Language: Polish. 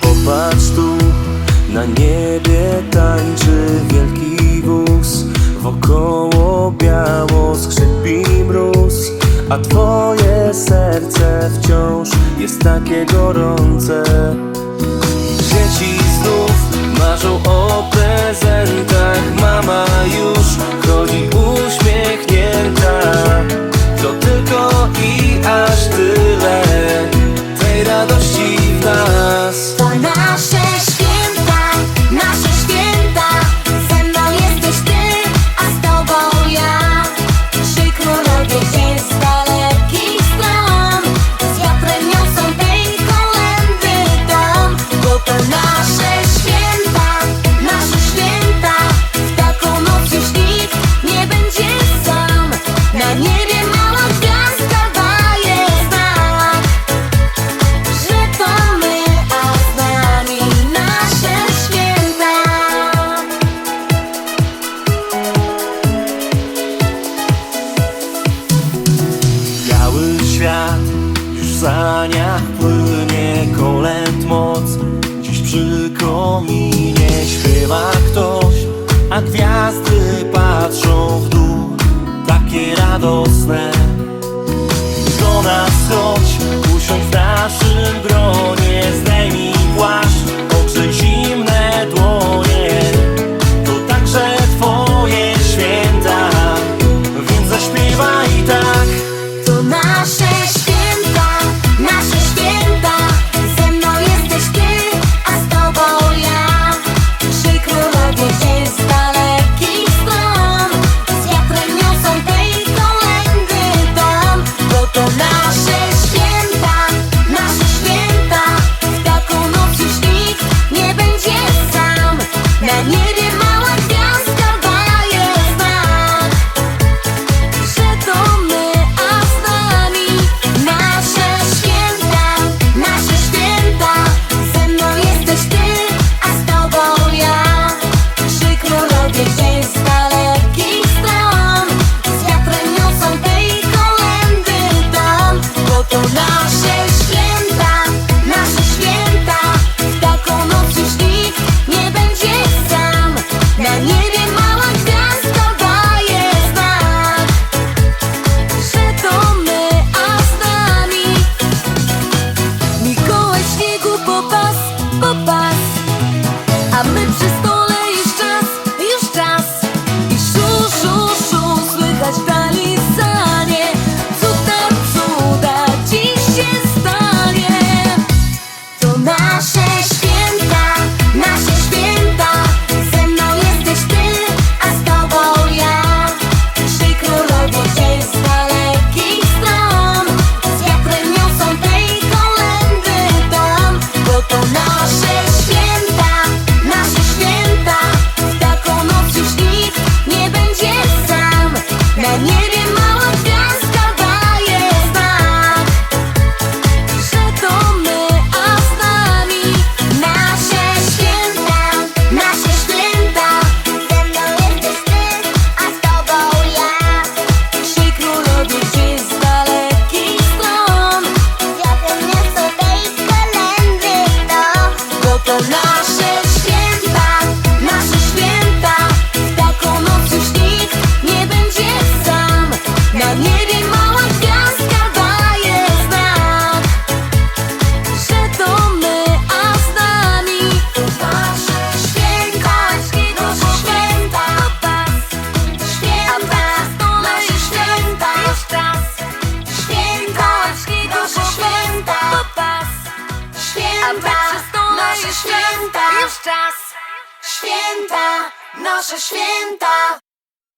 Popatrz tu, na niebie tańczy wielki wóz. Wokoło biało skrzypi mróz A twoje serce wciąż jest takie gorące. Dzieci znów marzą o prezentach Mama Do nas chodź, usiądź w naszym gronie Zdejmij płaszcz, oczy zimne dłonie. To także twoje święta Więc zaśpiewaj tak. To nasze święta. popas, a my przez już czas. Święta, noszę święta.